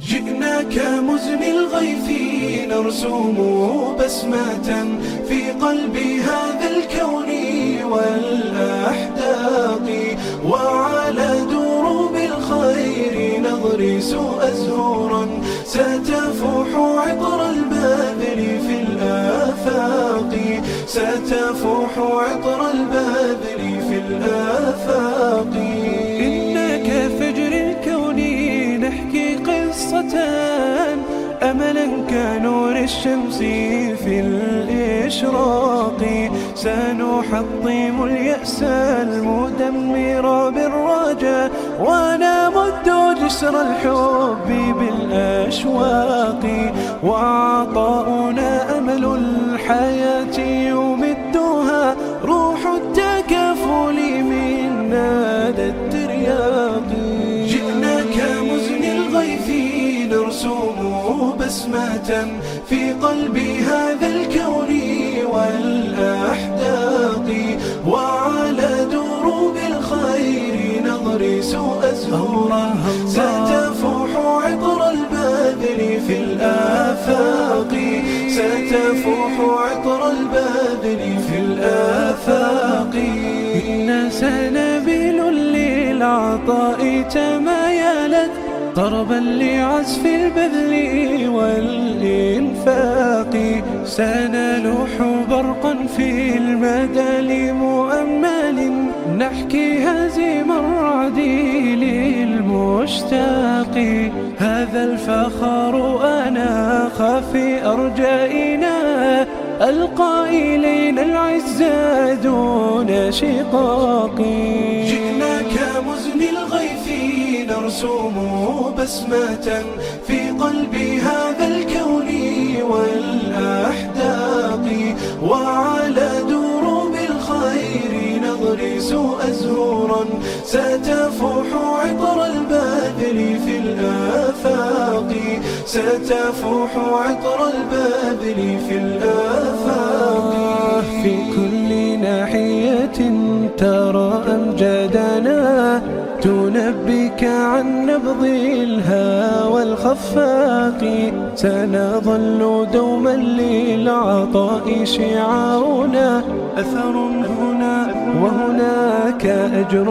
جئنا كمزن الغيث نرسم بسمة في قلب هذا الكون والأحداق. وعلى دروب الخير نغرس أزهورا ستفوح عطر البذل في الآفاق. ستفوح عطر البذل في الآفاق. قصة أملا كنور الشمس في الإشراق سنحطم اليأس المدمر بالرجاء ونمد جسر الحب بالأشواق. وعطاؤنا أمل الحياة يمدها روح التكافل من نادى الترياق. جئنا كمزن الغيث نرسم بسمة في قلب هذا الكون والأحداق. وعلى دروب الخير نغرس أزهورا ستفوح عطر البذل في الآفاق. ستفوح عطر البذل في الآفاق. إنا سنبيل للعطاء تمايلت طربا لعزف البذل والإنفاق. سنلوح برقا في المدى لمؤمل نحكي هزيم الرعد للمشتاق. هذا الفخر أنا في أرجائنا. القائلين العز دون شقاق. جئنا كمزن الغيث نرسم بسمة في قلب هذا الكون والأحداق. وعلى دروب الخير نغرس أزهورا. ستفوح عطر البذل في الآفاق. ستفوح عطر البذل في الآفاق. في كل ناحية ترى أمجادنا تنبك عن نبض الهوى الخفاق. سنظل دوما للعطاء شعارنا. أثر هنا وهناك أجر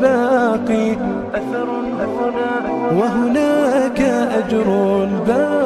باقي. أثر هنا وهناك أجر باقی